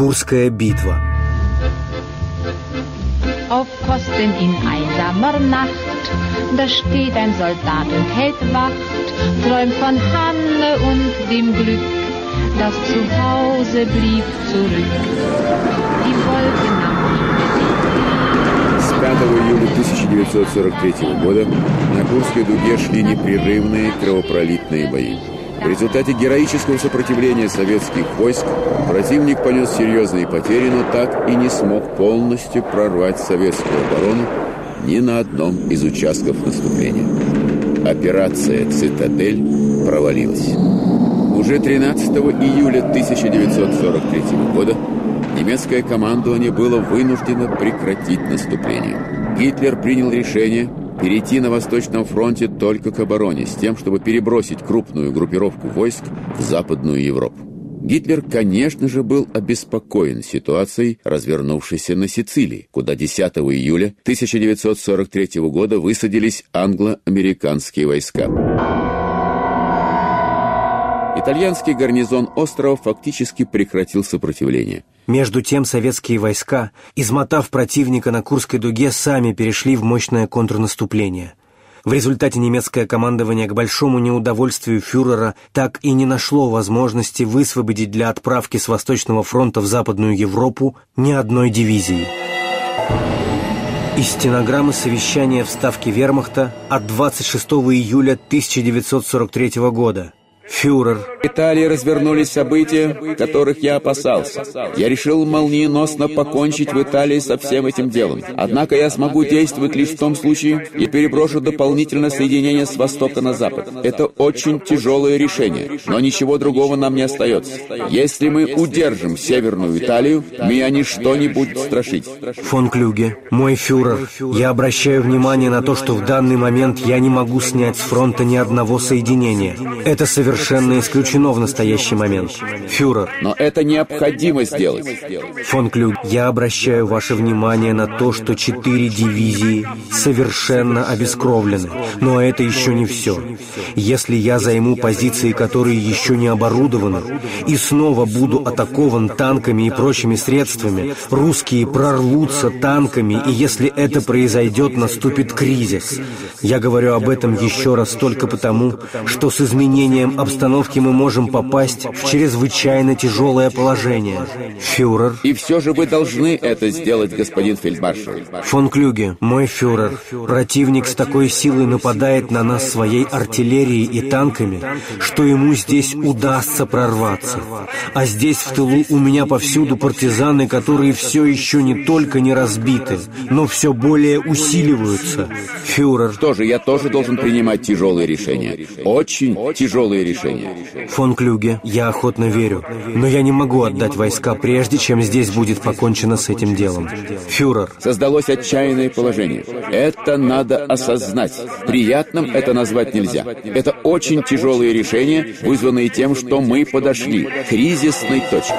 Курская битва Auf Posten in einsamer Nacht, da steht ein Soldat und hält Wacht, träumt von Hanne und dem Glück, das zu Hause blieb zurück. Die Wolke nahm ihm С 5 июля 1943 года на Курской дуге шли непрерывные кровопролитные бои. В результате героического сопротивления советских войск противник понес серьезные потери, но так и не смог полностью прорвать советскую оборону ни на одном из участков наступления. Операция «Цитадель» провалилась. Уже 13 июля 1943 года немецкое командование было вынуждено прекратить наступление. Гитлер принял решение перейти на Восточном фронте только к обороне, с тем, чтобы перебросить крупную группировку войск в Западную Европу. Гитлер, конечно же, был обеспокоен ситуацией, развернувшейся на Сицилии, куда 10 июля 1943 года высадились англо-американские войска. Итальянский гарнизон острова фактически прекратил сопротивление. Между тем советские войска, измотав противника на Курской дуге, сами перешли в мощное контрнаступление. В результате немецкое командование к большому неудовольствию фюрера так и не нашло возможности высвободить для отправки с Восточного фронта в Западную Европу ни одной дивизии. Из стенограммы совещания в Ставке вермахта от 26 июля 1943 года – Фюрер. В Италии развернулись события, которых я опасался. Я решил молниеносно покончить в Италии со всем этим делом. Однако я смогу действовать лишь в том случае, и переброшу дополнительно соединение с востока на запад. Это очень тяжелое решение, но ничего другого нам не остается. Если мы удержим Северную Италию, меня ничто не будет страшить. Фон Клюге, мой фюрер, я обращаю внимание на то, что в данный момент я не могу снять с фронта ни одного соединения. Это совершенно совершенно исключено в настоящий момент. Фюрер. Но это необходимо сделать. Фон Клюг, я обращаю ваше внимание на то, что четыре дивизии совершенно обескровлены. Но это еще не все. Если я займу позиции, которые еще не оборудованы, и снова буду атакован танками и прочими средствами, русские прорвутся танками, и если это произойдет, наступит кризис. Я говорю об этом еще раз только потому, что с изменением обстановке мы можем попасть в чрезвычайно тяжелое положение. Фюрер. И все же вы должны это сделать, господин фельдмаршал. Фон Клюге, мой фюрер, противник с такой силой нападает на нас своей артиллерией и танками, что ему здесь удастся прорваться. А здесь в тылу у меня повсюду партизаны, которые все еще не только не разбиты, но все более усиливаются. Фюрер. Что же, я тоже должен принимать тяжелые решения. Очень тяжелые решения решение. Фон Клюге, я охотно верю, но я не могу отдать войска прежде, чем здесь будет покончено с этим делом. Фюрер. Создалось отчаянное положение. Это надо осознать. Приятным это назвать нельзя. Это очень тяжелые решения, вызванные тем, что мы подошли к кризисной точке.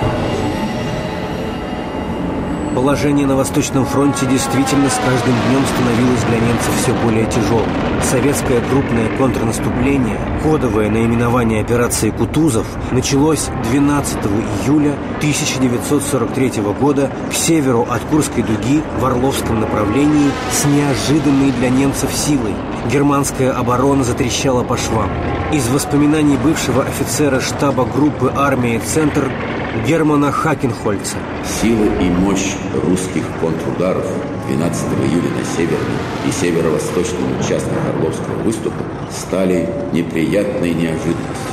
Положение на Восточном фронте действительно с каждым днем становилось для немцев все более тяжелым. Советское крупное контрнаступление, кодовое наименование операции «Кутузов», началось 12 июля 1943 года к северу от Курской дуги в Орловском направлении с неожиданной для немцев силой. Германская оборона затрещала по швам. Из воспоминаний бывшего офицера штаба группы армии «Центр» Германа Хакенхольца. Сила и мощь русских контрударов 12 июля на северном и северо-восточном участках Орловского выступа стали неприятной неожиданностью.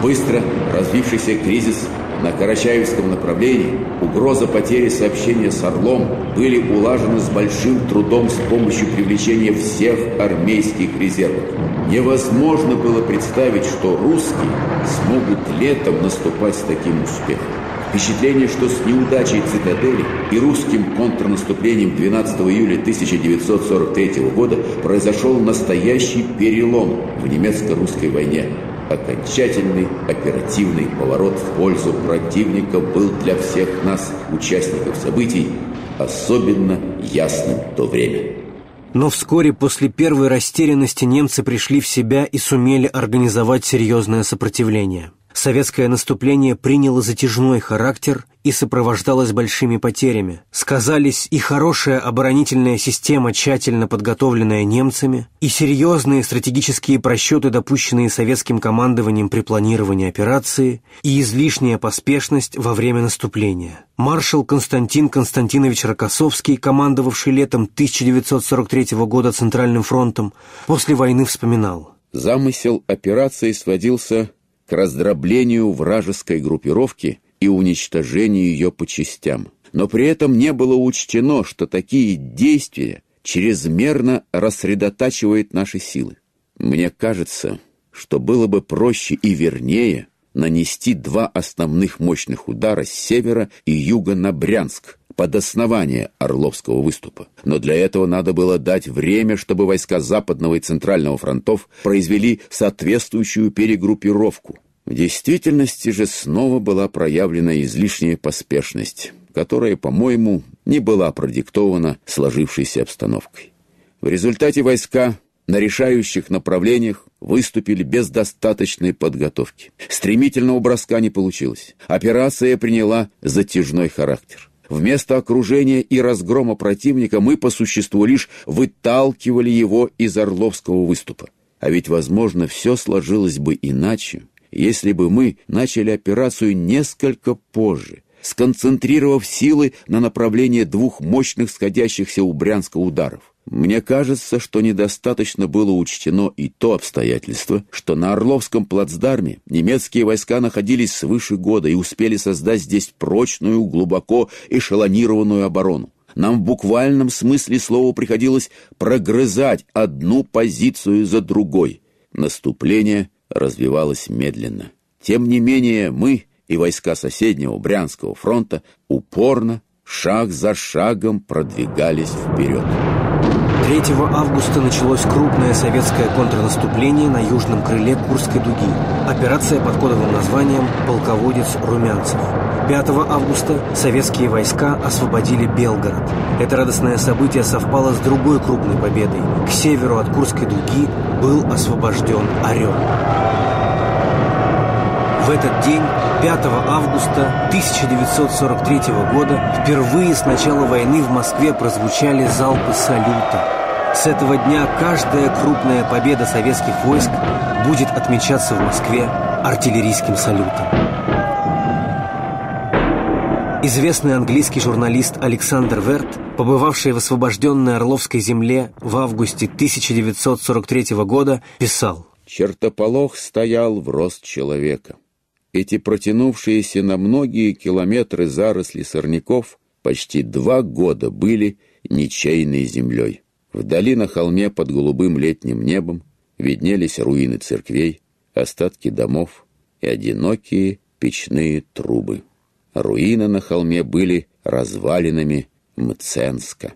Быстро развившийся кризис На Карачаевском направлении угроза потери сообщения с Орлом были улажены с большим трудом с помощью привлечения всех армейских резервов. Невозможно было представить, что русские смогут летом наступать с таким успехом. Впечатление, что с неудачей цитадели и русским контрнаступлением 12 июля 1943 года произошел настоящий перелом в немецко-русской войне. Окончательный оперативный поворот в пользу противника был для всех нас, участников событий, особенно ясным то время. Но вскоре после первой растерянности немцы пришли в себя и сумели организовать серьезное сопротивление советское наступление приняло затяжной характер и сопровождалось большими потерями. Сказались и хорошая оборонительная система, тщательно подготовленная немцами, и серьезные стратегические просчеты, допущенные советским командованием при планировании операции, и излишняя поспешность во время наступления. Маршал Константин Константинович Рокоссовский, командовавший летом 1943 года Центральным фронтом, после войны вспоминал. Замысел операции сводился к раздроблению вражеской группировки и уничтожению ее по частям. Но при этом не было учтено, что такие действия чрезмерно рассредотачивают наши силы. Мне кажется, что было бы проще и вернее нанести два основных мощных удара с севера и юга на Брянск, под основание Орловского выступа. Но для этого надо было дать время, чтобы войска Западного и Центрального фронтов произвели соответствующую перегруппировку. В действительности же снова была проявлена излишняя поспешность, которая, по-моему, не была продиктована сложившейся обстановкой. В результате войска на решающих направлениях выступили без достаточной подготовки. Стремительного броска не получилось. Операция приняла затяжной характер. Вместо окружения и разгрома противника мы по существу лишь выталкивали его из Орловского выступа. А ведь, возможно, все сложилось бы иначе, если бы мы начали операцию несколько позже, сконцентрировав силы на направлении двух мощных сходящихся у Брянска ударов. Мне кажется, что недостаточно было учтено и то обстоятельство, что на Орловском плацдарме немецкие войска находились свыше года и успели создать здесь прочную, глубоко эшелонированную оборону. Нам в буквальном смысле слова приходилось прогрызать одну позицию за другой. Наступление развивалось медленно. Тем не менее мы и войска соседнего Брянского фронта упорно, шаг за шагом продвигались вперед. 3 августа началось крупное советское контрнаступление на южном крыле Курской дуги. Операция под кодовым названием «Полководец Румянцев». 5 августа советские войска освободили Белгород. Это радостное событие совпало с другой крупной победой. К северу от Курской дуги был освобожден Орел. В этот день, 5 августа 1943 года, впервые с начала войны в Москве прозвучали залпы салюта. С этого дня каждая крупная победа советских войск будет отмечаться в Москве артиллерийским салютом. Известный английский журналист Александр Верт, побывавший в освобожденной Орловской земле в августе 1943 года, писал «Чертополох стоял в рост человека. Эти протянувшиеся на многие километры заросли сорняков почти два года были ничейной землей. Вдали на холме под голубым летним небом виднелись руины церквей, остатки домов и одинокие печные трубы. Руины на холме были развалинами Мценска.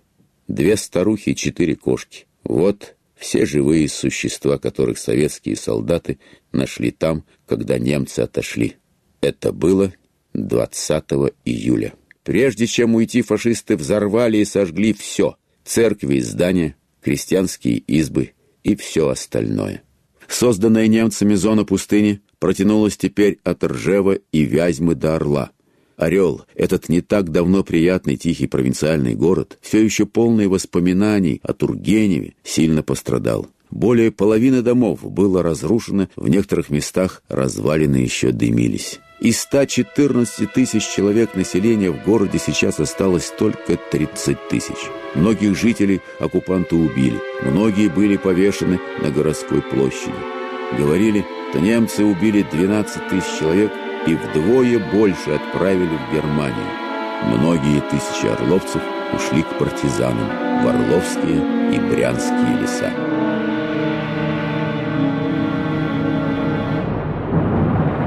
Две старухи и четыре кошки. Вот все живые существа, которых советские солдаты нашли там, когда немцы отошли. Это было 20 июля. Прежде чем уйти, фашисты взорвали и сожгли все — церкви и здания, крестьянские избы и все остальное. Созданная немцами зона пустыни протянулась теперь от Ржева и Вязьмы до Орла. Орел, этот не так давно приятный тихий провинциальный город, все еще полный воспоминаний о Тургеневе, сильно пострадал. Более половины домов было разрушено, в некоторых местах развалины еще дымились. Из 114 тысяч человек населения в городе сейчас осталось только 30 тысяч. Многих жителей оккупанты убили, многие были повешены на городской площади. Говорили, что немцы убили 12 тысяч человек, и вдвое больше отправили в Германию. Многие тысячи орловцев ушли к партизанам в Орловские и Брянские леса.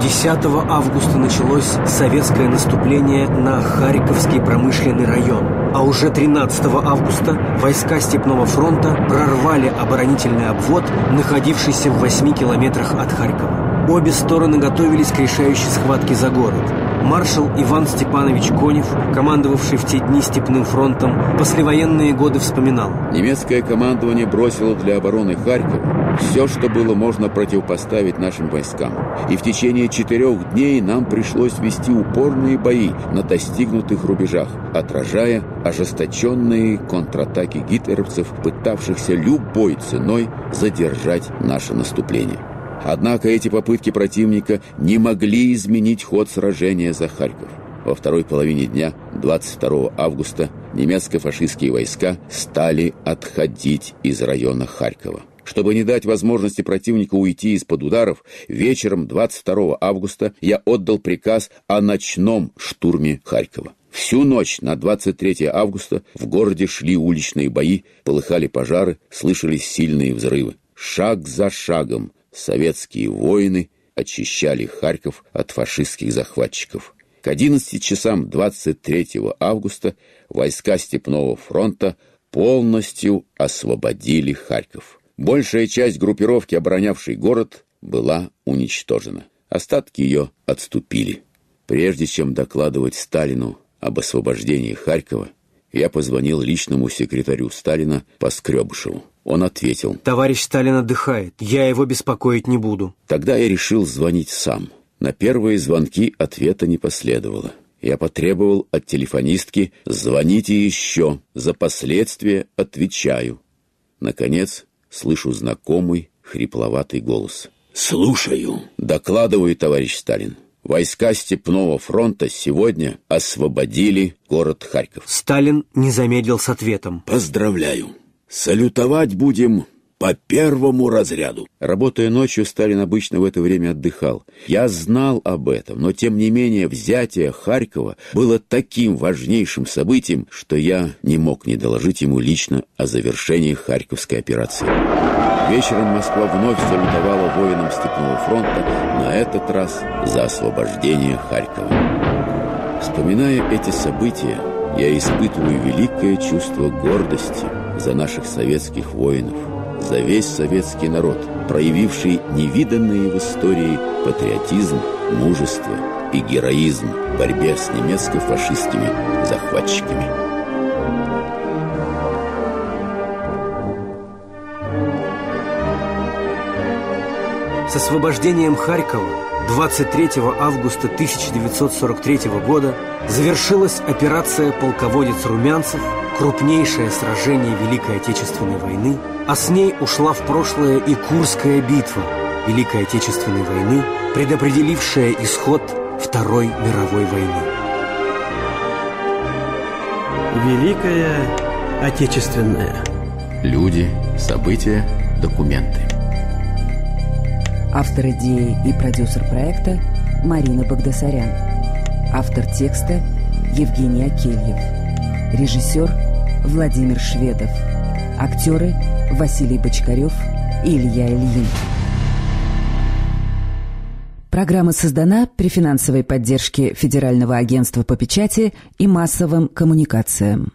10 августа началось советское наступление на Харьковский промышленный район, а уже 13 августа войска Степного фронта прорвали оборонительный обвод, находившийся в 8 километрах от Харькова. Обе стороны готовились к решающей схватке за город. Маршал Иван Степанович Конев, командовавший в те дни Степным фронтом, послевоенные годы вспоминал. Немецкое командование бросило для обороны Харькова все, что было можно противопоставить нашим войскам. И в течение четырех дней нам пришлось вести упорные бои на достигнутых рубежах, отражая ожесточенные контратаки гитлеровцев, пытавшихся любой ценой задержать наше наступление. Однако эти попытки противника не могли изменить ход сражения за Харьков. Во второй половине дня, 22 августа, немецко-фашистские войска стали отходить из района Харькова. Чтобы не дать возможности противнику уйти из-под ударов, вечером 22 августа я отдал приказ о ночном штурме Харькова. Всю ночь на 23 августа в городе шли уличные бои, полыхали пожары, слышались сильные взрывы. Шаг за шагом советские воины очищали Харьков от фашистских захватчиков. К 11 часам 23 августа войска Степного фронта полностью освободили Харьков. Большая часть группировки, оборонявшей город, была уничтожена. Остатки ее отступили. Прежде чем докладывать Сталину об освобождении Харькова, я позвонил личному секретарю Сталина Поскребышеву. Он ответил. «Товарищ Сталин отдыхает. Я его беспокоить не буду». Тогда я решил звонить сам. На первые звонки ответа не последовало. Я потребовал от телефонистки «Звоните еще, за последствия отвечаю». Наконец, слышу знакомый хрипловатый голос. «Слушаю». «Докладываю, товарищ Сталин. Войска Степного фронта сегодня освободили город Харьков». Сталин не замедлил с ответом. «Поздравляю. Салютовать будем по первому разряду. Работая ночью, Сталин обычно в это время отдыхал. Я знал об этом, но тем не менее взятие Харькова было таким важнейшим событием, что я не мог не доложить ему лично о завершении Харьковской операции. Вечером Москва вновь салютовала воинам Степного фронта, на этот раз за освобождение Харькова. Вспоминая эти события, я испытываю великое чувство гордости за наших советских воинов – за весь советский народ, проявивший невиданные в истории патриотизм, мужество и героизм в борьбе с немецко-фашистскими захватчиками. С освобождением Харькова 23 августа 1943 года завершилась операция «Полководец Румянцев», крупнейшее сражение Великой Отечественной войны – а с ней ушла в прошлое и Курская битва Великой Отечественной войны, предопределившая исход Второй мировой войны. Великая Отечественная. Люди, события, документы. Автор идеи и продюсер проекта Марина Багдасарян. Автор текста Евгений Акельев. Режиссер Владимир Шведов. Актеры Василий Бочкарев и Илья Ильин. Программа создана при финансовой поддержке Федерального агентства по печати и массовым коммуникациям.